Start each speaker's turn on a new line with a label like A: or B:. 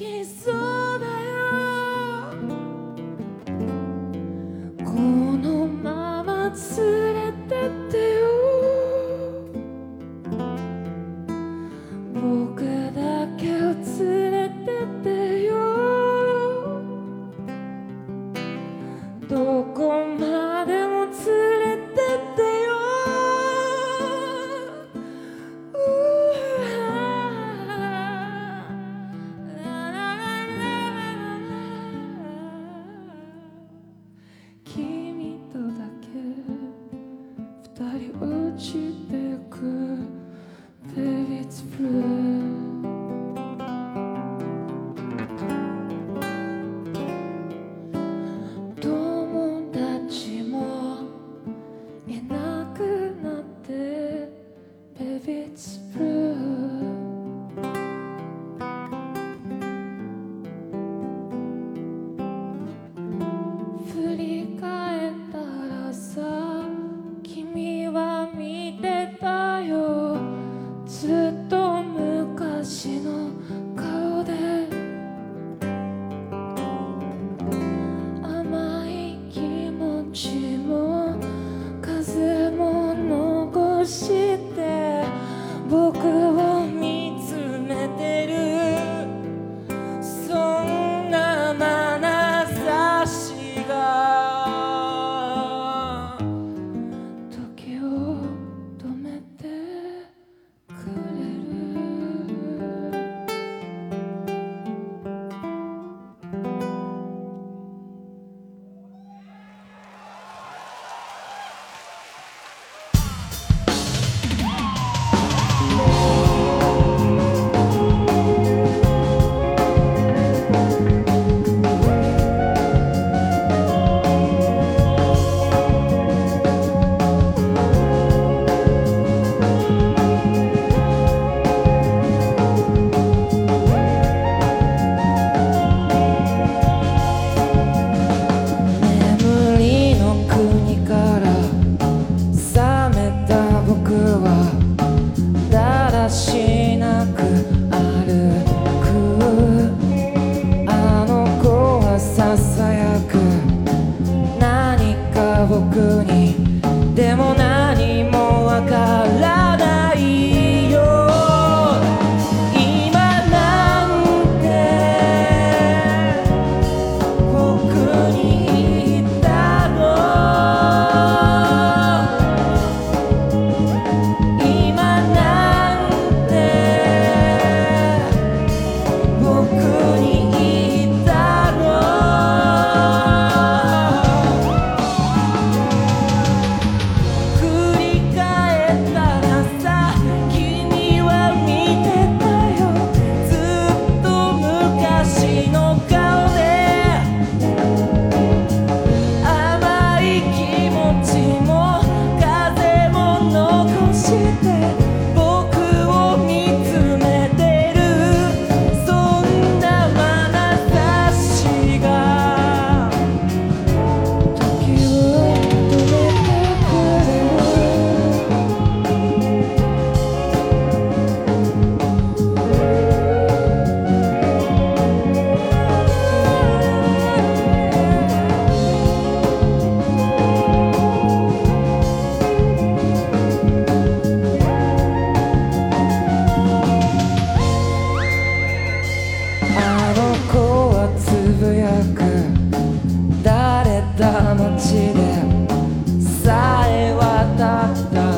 A: que son da